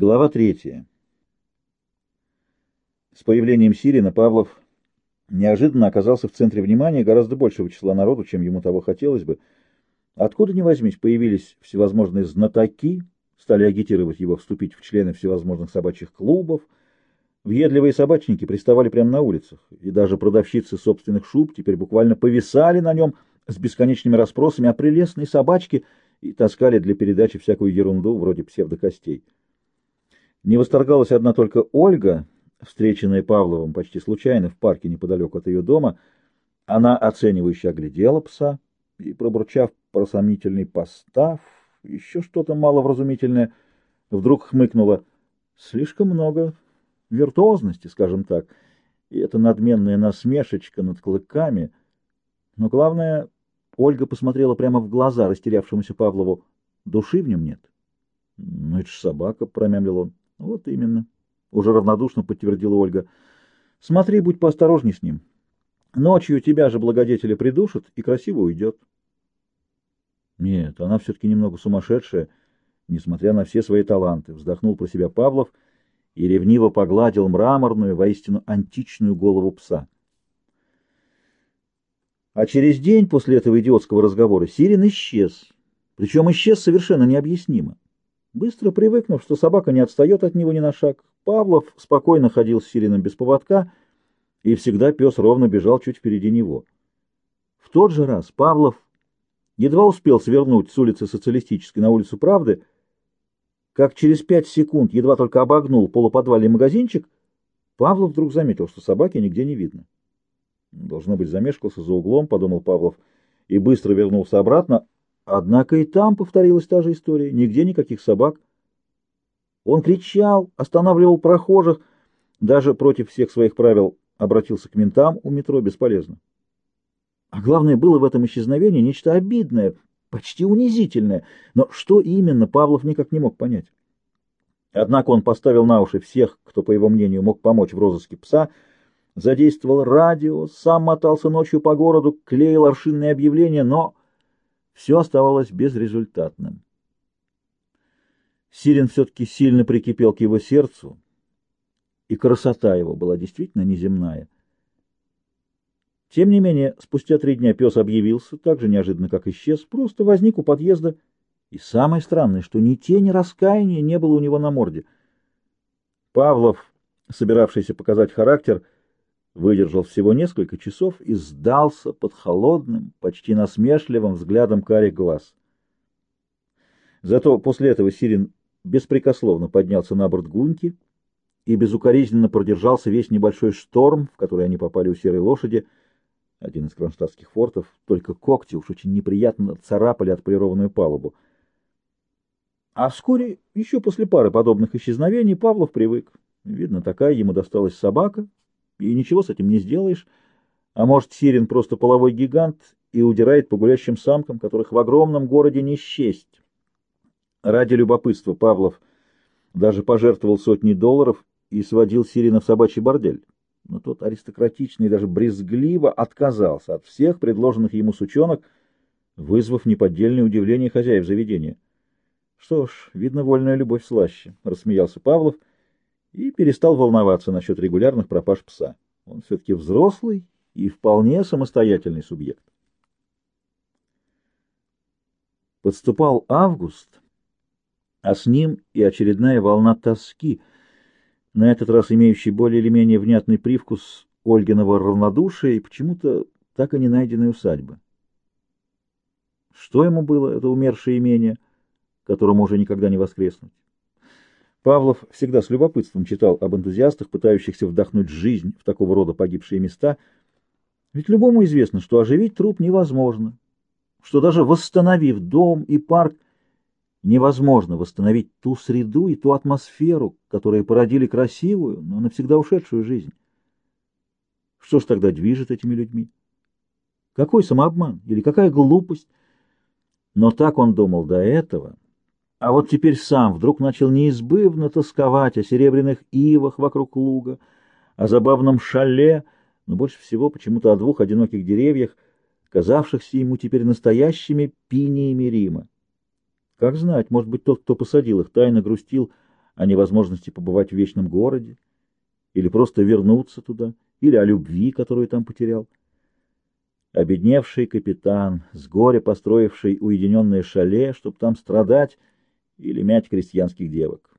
Глава третья. С появлением Сирина Павлов неожиданно оказался в центре внимания гораздо большего числа народу, чем ему того хотелось бы. Откуда ни возьмись, появились всевозможные знатоки, стали агитировать его вступить в члены всевозможных собачьих клубов, въедливые собачники приставали прямо на улицах, и даже продавщицы собственных шуб теперь буквально повисали на нем с бесконечными расспросами о прелестной собачке и таскали для передачи всякую ерунду вроде псевдокостей. Не восторгалась одна только Ольга, встреченная Павловым почти случайно в парке неподалеку от ее дома. Она оценивающе оглядела пса и, пробурчав про сомнительный постав, еще что-то маловразумительное, вдруг хмыкнула. Слишком много виртуозности, скажем так, и эта надменная насмешечка над клыками. Но главное, Ольга посмотрела прямо в глаза растерявшемуся Павлову. Души в нем нет. — Ну, это ж собака, — промямлил он. — Вот именно, — уже равнодушно подтвердила Ольга. — Смотри, будь поосторожней с ним. Ночью тебя же благодетели придушат и красиво уйдет. Нет, она все-таки немного сумасшедшая, несмотря на все свои таланты, — вздохнул про себя Павлов и ревниво погладил мраморную, воистину античную голову пса. А через день после этого идиотского разговора Сирин исчез, причем исчез совершенно необъяснимо. Быстро привыкнув, что собака не отстает от него ни на шаг, Павлов спокойно ходил с Сирином без поводка, и всегда пес ровно бежал чуть впереди него. В тот же раз Павлов едва успел свернуть с улицы Социалистической на улицу Правды, как через пять секунд едва только обогнул полуподвальный магазинчик, Павлов вдруг заметил, что собаки нигде не видно. Должно быть, замешкался за углом, подумал Павлов, и быстро вернулся обратно, Однако и там повторилась та же история, нигде никаких собак. Он кричал, останавливал прохожих, даже против всех своих правил обратился к ментам у метро бесполезно. А главное, было в этом исчезновении нечто обидное, почти унизительное, но что именно, Павлов никак не мог понять. Однако он поставил на уши всех, кто, по его мнению, мог помочь в розыске пса, задействовал радио, сам мотался ночью по городу, клеил аршинные объявления, но все оставалось безрезультатным. Сирин все-таки сильно прикипел к его сердцу, и красота его была действительно неземная. Тем не менее, спустя три дня пес объявился, так же неожиданно, как исчез, просто возник у подъезда, и самое странное, что ни тени раскаяния не было у него на морде. Павлов, собиравшийся показать характер, — выдержал всего несколько часов и сдался под холодным, почти насмешливым взглядом карих глаз. Зато после этого Сирин беспрекословно поднялся на борт гуньки и безукоризненно продержался весь небольшой шторм, в который они попали у серой лошади, один из кронштадтских фортов, только когти уж очень неприятно царапали отполированную палубу. А вскоре, еще после пары подобных исчезновений, Павлов привык. Видно, такая ему досталась собака, и ничего с этим не сделаешь. А может, Сирин просто половой гигант и удирает по гулящим самкам, которых в огромном городе не счесть. Ради любопытства Павлов даже пожертвовал сотни долларов и сводил Сирина в собачий бордель. Но тот аристократично и даже брезгливо отказался от всех предложенных ему сучонок, вызвав неподдельное удивление хозяев заведения. — Что ж, видно, вольная любовь слаще, — рассмеялся Павлов, — и перестал волноваться насчет регулярных пропаж пса. Он все-таки взрослый и вполне самостоятельный субъект. Подступал август, а с ним и очередная волна тоски, на этот раз имеющий более или менее внятный привкус Ольгиного равнодушия и почему-то так и не найденной усадьбы. Что ему было, это умершее имение, которому уже никогда не воскреснуть? Павлов всегда с любопытством читал об энтузиастах, пытающихся вдохнуть жизнь в такого рода погибшие места. Ведь любому известно, что оживить труп невозможно, что даже восстановив дом и парк, невозможно восстановить ту среду и ту атмосферу, которые породили красивую, но навсегда ушедшую жизнь. Что ж тогда движет этими людьми? Какой самообман или какая глупость? Но так он думал до этого — а вот теперь сам вдруг начал неизбывно тосковать о серебряных ивах вокруг луга, о забавном шале, но больше всего почему-то о двух одиноких деревьях, казавшихся ему теперь настоящими пиниями Рима. Как знать, может быть, тот, кто посадил их, тайно грустил о невозможности побывать в вечном городе, или просто вернуться туда, или о любви, которую там потерял. Обедневший капитан, с горя построивший уединенное шале, чтобы там страдать или мять крестьянских девок.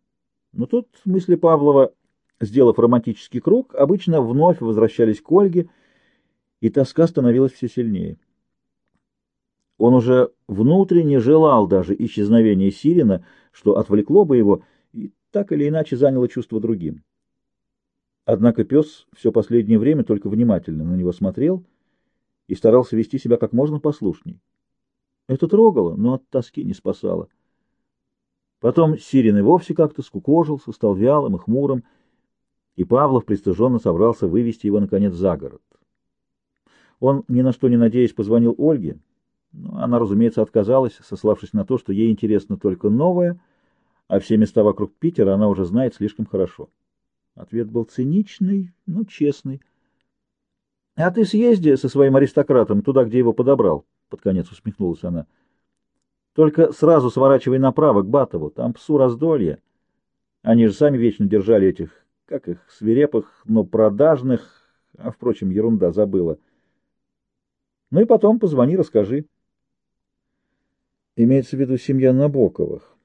Но тут мысли Павлова, сделав романтический круг, обычно вновь возвращались к Ольге, и тоска становилась все сильнее. Он уже внутренне желал даже исчезновения Сирина, что отвлекло бы его и так или иначе заняло чувство другим. Однако пес все последнее время только внимательно на него смотрел и старался вести себя как можно послушней. Это трогало, но от тоски не спасало. Потом Сирин и вовсе как-то скукожился, стал вялым и хмурым, и Павлов пристыженно собрался вывести его, наконец, за город. Он, ни на что не надеясь, позвонил Ольге, но она, разумеется, отказалась, сославшись на то, что ей интересно только новое, а все места вокруг Питера она уже знает слишком хорошо. Ответ был циничный, но честный. — А ты съезди со своим аристократом туда, где его подобрал, — под конец усмехнулась она. — Только сразу сворачивай направо, к Батову, там псу раздолье. Они же сами вечно держали этих, как их, свирепых, но продажных, а, впрочем, ерунда, забыла. Ну и потом позвони, расскажи. Имеется в виду семья Набоковых.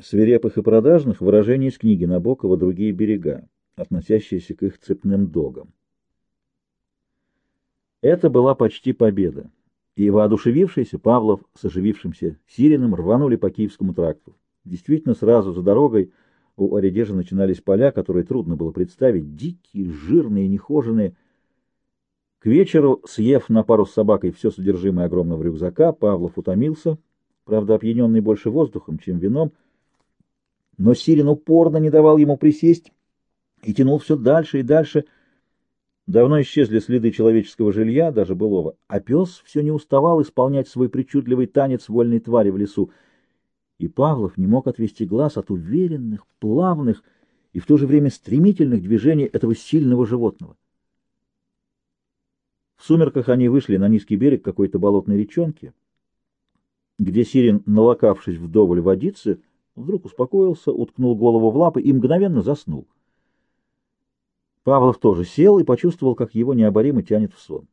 Свирепых и продажных выражение из книги Набокова «Другие берега», относящиеся к их цепным догам. Это была почти победа, и воодушевившийся Павлов с оживившимся Сириным рванули по Киевскому тракту. Действительно, сразу за дорогой у Оридежа начинались поля, которые трудно было представить, дикие, жирные, нехоженные. К вечеру, съев на пару с собакой все содержимое огромного рюкзака, Павлов утомился, правда, опьяненный больше воздухом, чем вином, но Сирин упорно не давал ему присесть и тянул все дальше и дальше. Давно исчезли следы человеческого жилья, даже былого, а пес все не уставал исполнять свой причудливый танец вольной твари в лесу, и Павлов не мог отвести глаз от уверенных, плавных и в то же время стремительных движений этого сильного животного. В сумерках они вышли на низкий берег какой-то болотной речонки, где Сирин, налокавшись вдоволь водицы, вдруг успокоился, уткнул голову в лапы и мгновенно заснул. Павлов тоже сел и почувствовал, как его необоримо тянет в сон.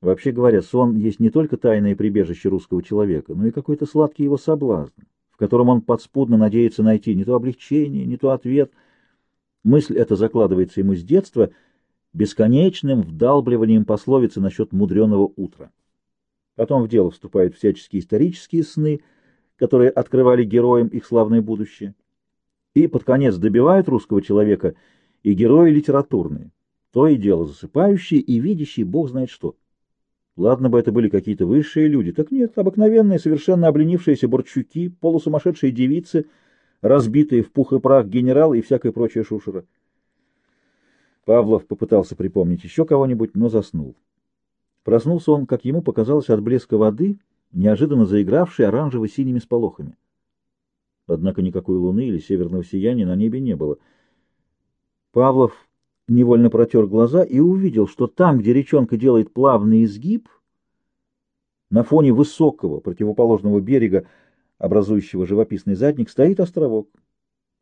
Вообще говоря, сон есть не только тайное прибежище русского человека, но и какой-то сладкий его соблазн, в котором он подспудно надеется найти не то облегчение, не то ответ. Мысль эта закладывается ему с детства бесконечным вдалбливанием пословицы насчет мудреного утра. Потом в дело вступают всяческие исторические сны, которые открывали героям их славное будущее. И под конец добивают русского человека и герои литературные, то и дело засыпающие и видящие бог знает что. Ладно бы это были какие-то высшие люди, так нет, обыкновенные, совершенно обленившиеся борчуки, полусумасшедшие девицы, разбитые в пух и прах генералы и всякая прочая шушера. Павлов попытался припомнить еще кого-нибудь, но заснул. Проснулся он, как ему показалось, от блеска воды, неожиданно заигравшей оранжево-синими сполохами. Однако никакой луны или северного сияния на небе не было. Павлов невольно протер глаза и увидел, что там, где речонка делает плавный изгиб, на фоне высокого противоположного берега, образующего живописный задник, стоит островок,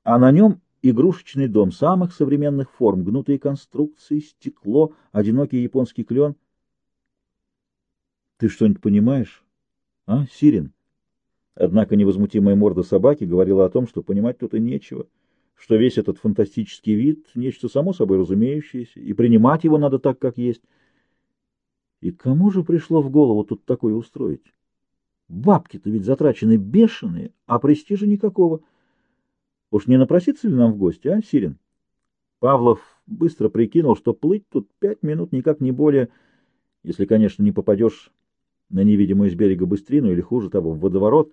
а на нем игрушечный дом самых современных форм, гнутые конструкции, стекло, одинокий японский клен — ты что-нибудь понимаешь? А, Сирин? Однако невозмутимая морда собаки говорила о том, что понимать тут и нечего, что весь этот фантастический вид — нечто само собой разумеющееся, и принимать его надо так, как есть. И кому же пришло в голову тут такое устроить? Бабки-то ведь затрачены бешеные, а престижа никакого. Уж не напроситься ли нам в гости, а, Сирин? Павлов быстро прикинул, что плыть тут пять минут никак не более, если, конечно, не попадешь на невидимую с берега быстрину или, хуже того, в водоворот.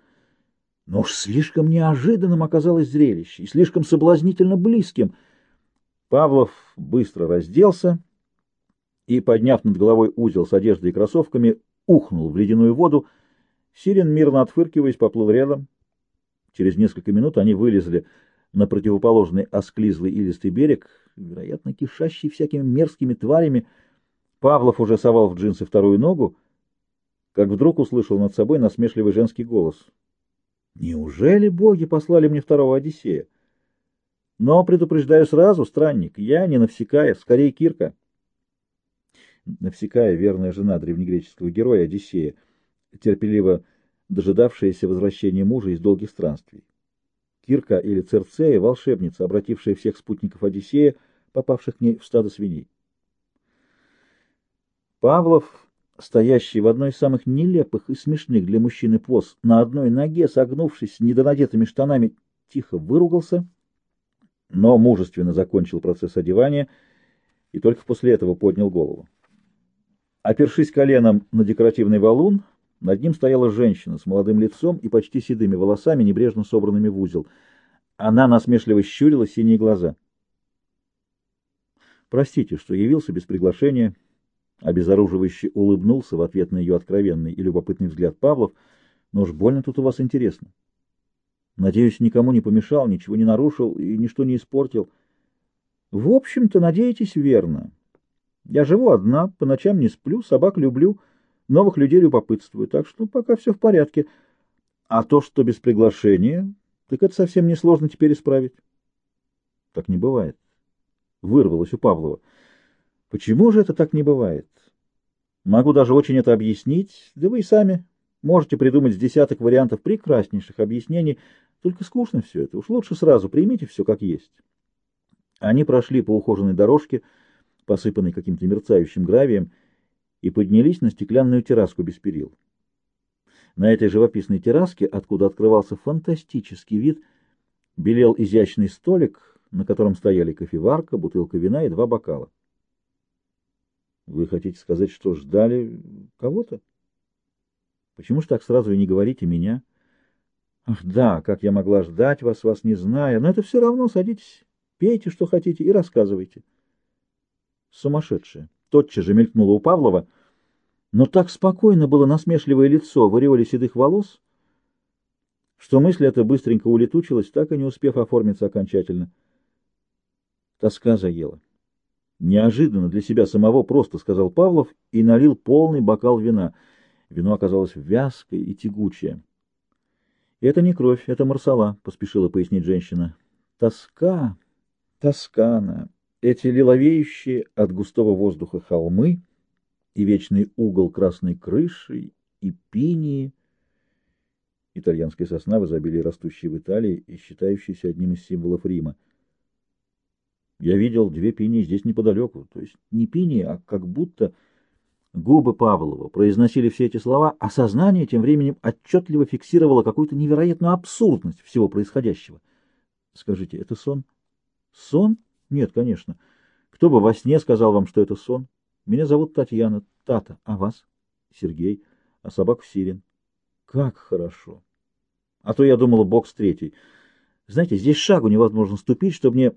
Но уж слишком неожиданным оказалось зрелище и слишком соблазнительно близким. Павлов быстро разделся и, подняв над головой узел с одеждой и кроссовками, ухнул в ледяную воду. Сирен, мирно отфыркиваясь, поплыл рядом. Через несколько минут они вылезли на противоположный осклизлый илистый берег, вероятно, кишащий всякими мерзкими тварями. Павлов уже совал в джинсы вторую ногу, как вдруг услышал над собой насмешливый женский голос. Неужели боги послали мне второго Одиссея? Но предупреждаю сразу, странник, я не Навсекая, скорее Кирка. Навсекая — верная жена древнегреческого героя Одиссея, терпеливо дожидавшаяся возвращения мужа из долгих странствий. Кирка или Церцея — волшебница, обратившая всех спутников Одиссея, попавших к ней в стадо свиней. Павлов, стоящий в одной из самых нелепых и смешных для мужчины поз, на одной ноге, согнувшись недонадетыми штанами, тихо выругался, но мужественно закончил процесс одевания и только после этого поднял голову. Опершись коленом на декоративный валун, над ним стояла женщина с молодым лицом и почти седыми волосами, небрежно собранными в узел. Она насмешливо щурила синие глаза. «Простите, что явился без приглашения». Обезоруживающе улыбнулся в ответ на ее откровенный и любопытный взгляд Павлов. «Но уж больно тут у вас интересно. Надеюсь, никому не помешал, ничего не нарушил и ничто не испортил. В общем-то, надеетесь верно». Я живу одна, по ночам не сплю, собак люблю, новых людей любопытствую, так что пока все в порядке. А то, что без приглашения, так это совсем несложно теперь исправить. Так не бывает. Вырвалось у Павлова. Почему же это так не бывает? Могу даже очень это объяснить, да вы и сами можете придумать с десяток вариантов прекраснейших объяснений, только скучно все это. Уж лучше сразу примите все как есть. Они прошли по ухоженной дорожке, посыпанный каким-то мерцающим гравием, и поднялись на стеклянную терраску без перил. На этой живописной терраске, откуда открывался фантастический вид, белел изящный столик, на котором стояли кофеварка, бутылка вина и два бокала. Вы хотите сказать, что ждали кого-то? Почему же так сразу и не говорите меня? Ах, да, как я могла ждать вас, вас не зная, но это все равно, садитесь, пейте, что хотите, и рассказывайте. Сумасшедшая. Тотчас же мелькнула у Павлова, но так спокойно было насмешливое лицо в ореоле седых волос, что мысль эта быстренько улетучилась, так и не успев оформиться окончательно. Тоска заела. Неожиданно для себя самого просто сказал Павлов и налил полный бокал вина. Вино оказалось вязкое и тягучее. «Это не кровь, это марсала», — поспешила пояснить женщина. «Тоска, тоска она». Эти лиловеющие от густого воздуха холмы и вечный угол красной крыши и пинии, итальянская сосна в изобилии растущей в Италии и считающаяся одним из символов Рима. Я видел две пинии здесь неподалеку, то есть не пинии, а как будто губы Павлова произносили все эти слова, а сознание тем временем отчетливо фиксировало какую-то невероятную абсурдность всего происходящего. Скажите, это сон? Сон? Нет, конечно. Кто бы во сне сказал вам, что это сон? Меня зовут Татьяна. Тата. А вас? Сергей. А собаку Сирин. Как хорошо. А то я думала, бокс третий. Знаете, здесь шагу невозможно ступить, чтобы мне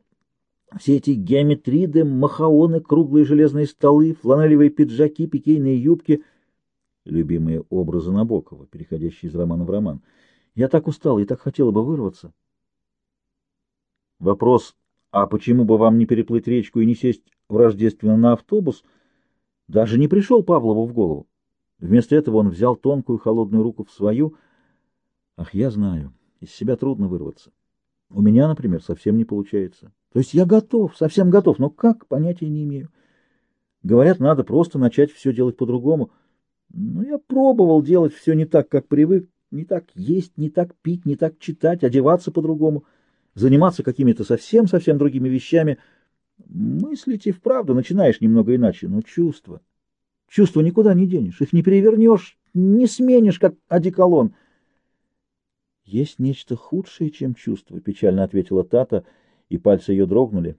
все эти геометриды, махаоны, круглые железные столы, фланелевые пиджаки, пикейные юбки — любимые образы Набокова, переходящие из романа в роман. Я так устала и так хотела бы вырваться. Вопрос а почему бы вам не переплыть речку и не сесть в Рождественно на автобус, даже не пришел Павлову в голову. Вместо этого он взял тонкую холодную руку в свою. Ах, я знаю, из себя трудно вырваться. У меня, например, совсем не получается. То есть я готов, совсем готов, но как, понятия не имею. Говорят, надо просто начать все делать по-другому. Но я пробовал делать все не так, как привык, не так есть, не так пить, не так читать, одеваться по-другому — заниматься какими-то совсем-совсем другими вещами. Мыслить и вправду начинаешь немного иначе, но чувства... Чувства никуда не денешь, их не перевернешь, не сменишь, как одеколон. — Есть нечто худшее, чем чувство, — печально ответила Тата, и пальцы ее дрогнули.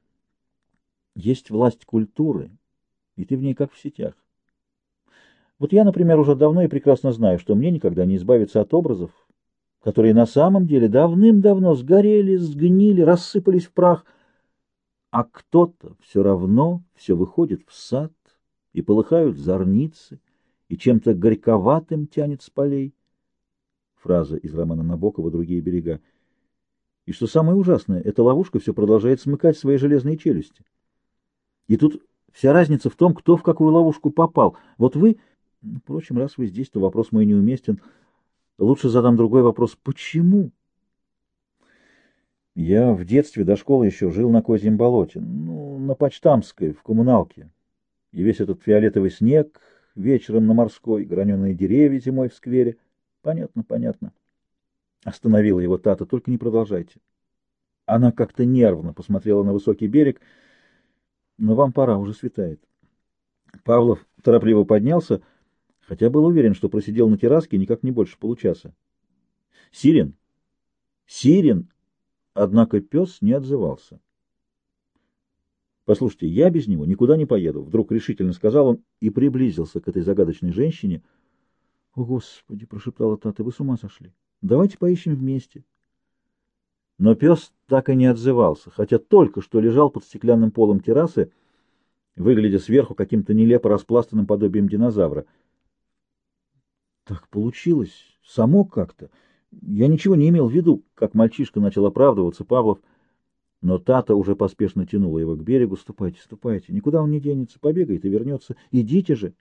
— Есть власть культуры, и ты в ней как в сетях. Вот я, например, уже давно и прекрасно знаю, что мне никогда не избавиться от образов, которые на самом деле давным-давно сгорели, сгнили, рассыпались в прах, а кто-то все равно все выходит в сад, и полыхают зорницы, и чем-то горьковатым тянет с полей. Фраза из романа Набокова «Другие берега». И что самое ужасное, эта ловушка все продолжает смыкать свои железные челюсти. И тут вся разница в том, кто в какую ловушку попал. Вот вы, впрочем, раз вы здесь, то вопрос мой неуместен — Лучше задам другой вопрос. Почему? Я в детстве до школы еще жил на Козьем болоте, ну, на Почтамской, в коммуналке. И весь этот фиолетовый снег вечером на морской, граненые деревья зимой в сквере. Понятно, понятно. Остановила его Тата, только не продолжайте. Она как-то нервно посмотрела на высокий берег, но вам пора, уже светает. Павлов торопливо поднялся, хотя был уверен, что просидел на терраске никак не больше получаса. «Сирин! Сирин!» Однако пес не отзывался. «Послушайте, я без него никуда не поеду», — вдруг решительно сказал он и приблизился к этой загадочной женщине. «О, Господи!» — прошептала Тата, — «вы с ума сошли? Давайте поищем вместе». Но пес так и не отзывался, хотя только что лежал под стеклянным полом террасы, выглядя сверху каким-то нелепо распластанным подобием динозавра. Так получилось, само как-то. Я ничего не имел в виду, как мальчишка начал оправдываться Павлов, но Тата уже поспешно тянула его к берегу. «Ступайте, ступайте, никуда он не денется, побегает и вернется. Идите же!»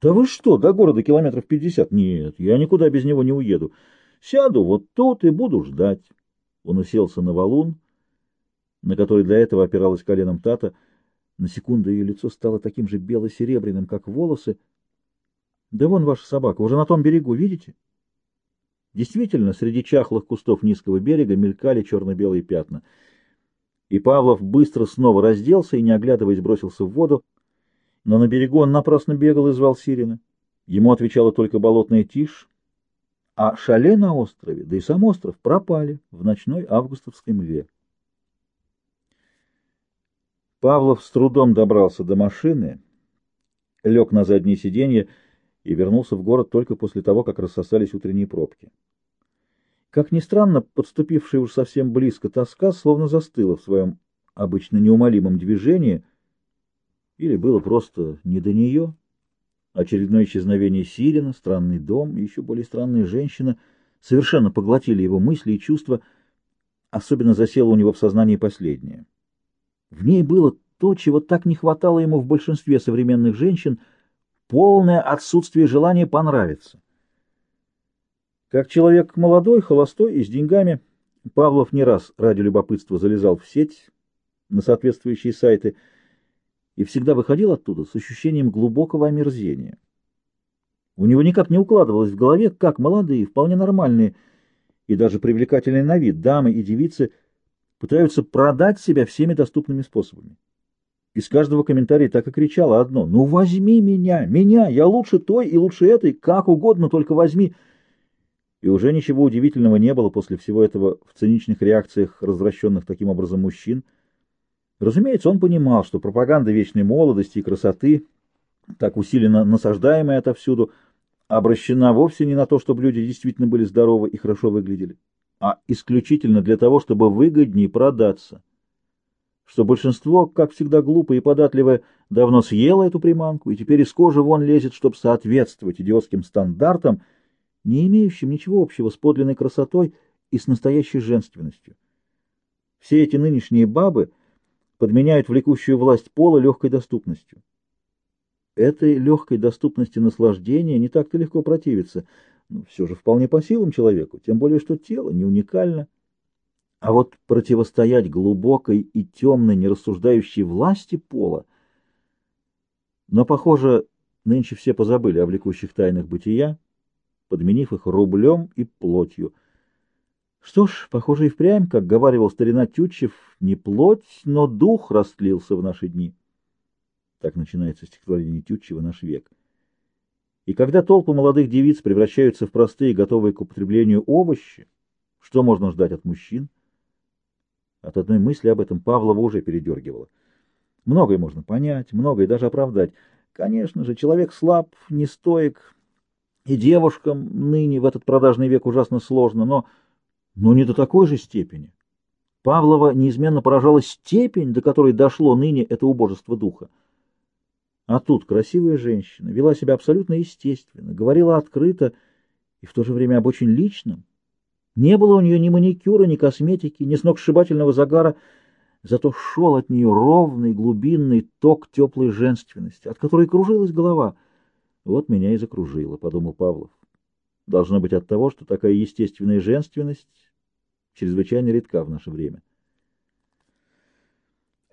«Да вы что, до города километров пятьдесят?» «Нет, я никуда без него не уеду. Сяду вот тут и буду ждать». Он уселся на валун, на который для этого опиралась коленом Тата. На секунду ее лицо стало таким же бело-серебряным, как волосы. «Да вон ваша собака, уже на том берегу, видите?» Действительно, среди чахлых кустов низкого берега мелькали черно-белые пятна. И Павлов быстро снова разделся и, не оглядываясь, бросился в воду. Но на берегу он напрасно бегал и звал Сирина. Ему отвечала только болотная тишь, а шале на острове, да и сам остров пропали в ночной августовской мгле. Павлов с трудом добрался до машины, лег на заднее сиденье и вернулся в город только после того, как рассосались утренние пробки. Как ни странно, подступившая уж совсем близко тоска словно застыла в своем обычно неумолимом движении, или было просто не до нее. Очередное исчезновение Сирина, странный дом и еще более странная женщина совершенно поглотили его мысли и чувства, особенно засело у него в сознании последнее. В ней было то, чего так не хватало ему в большинстве современных женщин — полное отсутствие желания понравиться. Как человек молодой, холостой и с деньгами, Павлов не раз ради любопытства залезал в сеть на соответствующие сайты и всегда выходил оттуда с ощущением глубокого омерзения. У него никак не укладывалось в голове, как молодые, вполне нормальные и даже привлекательные на вид дамы и девицы пытаются продать себя всеми доступными способами. Из каждого комментария так и кричало одно «Ну возьми меня! Меня! Я лучше той и лучше этой! Как угодно, только возьми!» И уже ничего удивительного не было после всего этого в циничных реакциях развращенных таким образом мужчин. Разумеется, он понимал, что пропаганда вечной молодости и красоты, так усиленно насаждаемая отовсюду, обращена вовсе не на то, чтобы люди действительно были здоровы и хорошо выглядели, а исключительно для того, чтобы выгоднее продаться что большинство, как всегда глупо и податливое, давно съело эту приманку и теперь из кожи вон лезет, чтобы соответствовать идиотским стандартам, не имеющим ничего общего с подлинной красотой и с настоящей женственностью. Все эти нынешние бабы подменяют влекущую власть пола легкой доступностью. Этой легкой доступности наслаждения не так-то легко противиться, но все же вполне по силам человеку, тем более что тело не уникально. А вот противостоять глубокой и темной, нерассуждающей власти пола... Но, похоже, нынче все позабыли о влекущих тайнах бытия, подменив их рублем и плотью. Что ж, похоже, и впрямь, как говаривал старина Тютчев, не плоть, но дух растлился в наши дни. Так начинается стихотворение Тютчева «Наш век». И когда толпы молодых девиц превращаются в простые, готовые к употреблению овощи, что можно ждать от мужчин? От одной мысли об этом Павлова уже передергивало. Многое можно понять, многое даже оправдать. Конечно же, человек слаб, не стоек, и девушкам ныне в этот продажный век ужасно сложно, но, но не до такой же степени. Павлова неизменно поражала степень, до которой дошло ныне это убожество духа. А тут красивая женщина вела себя абсолютно естественно, говорила открыто и в то же время об очень личном, не было у нее ни маникюра, ни косметики, ни сногсшибательного загара, зато шел от нее ровный глубинный ток теплой женственности, от которой кружилась голова. Вот меня и закружило, — подумал Павлов. Должно быть от того, что такая естественная женственность чрезвычайно редка в наше время.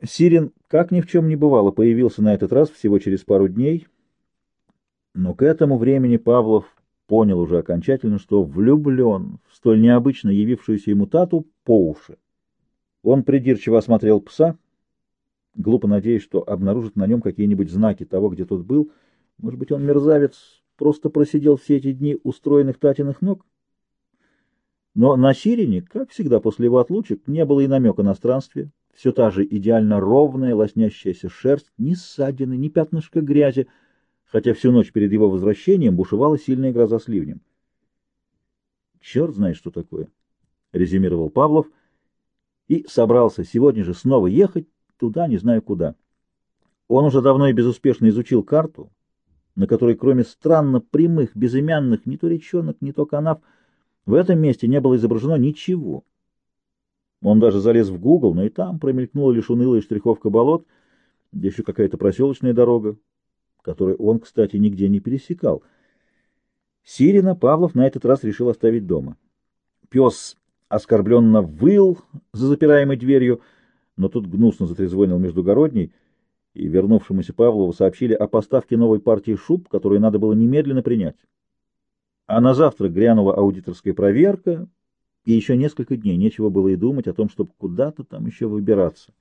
Сирин, как ни в чем не бывало, появился на этот раз всего через пару дней, но к этому времени Павлов понял уже окончательно, что влюблен в столь необычно явившуюся ему тату по уши. Он придирчиво осмотрел пса, глупо надеясь, что обнаружит на нем какие-нибудь знаки того, где тот был. Может быть, он, мерзавец, просто просидел все эти дни устроенных татиных ног? Но на Сирине, как всегда после его отлучек, не было и намека на странствие. Все та же идеально ровная, лоснящаяся шерсть, ни ссадины, ни пятнышка грязи, хотя всю ночь перед его возвращением бушевала сильная гроза с ливнем. «Черт знает, что такое», — резюмировал Павлов, и собрался сегодня же снова ехать туда, не знаю куда. Он уже давно и безуспешно изучил карту, на которой кроме странно прямых, безымянных, ни то речонок, ни то канав, в этом месте не было изображено ничего. Он даже залез в Google, но и там промелькнула лишь унылая штриховка болот, где еще какая-то проселочная дорога, которую он, кстати, нигде не пересекал. Сирина Павлов на этот раз решил оставить дома. Пес оскорбленно выл за запираемой дверью, но тут гнусно затрезвонил междугородний, и вернувшемуся Павлову сообщили о поставке новой партии шуб, которую надо было немедленно принять. А на завтра грянула аудиторская проверка, и еще несколько дней нечего было и думать о том, чтобы куда-то там еще выбираться.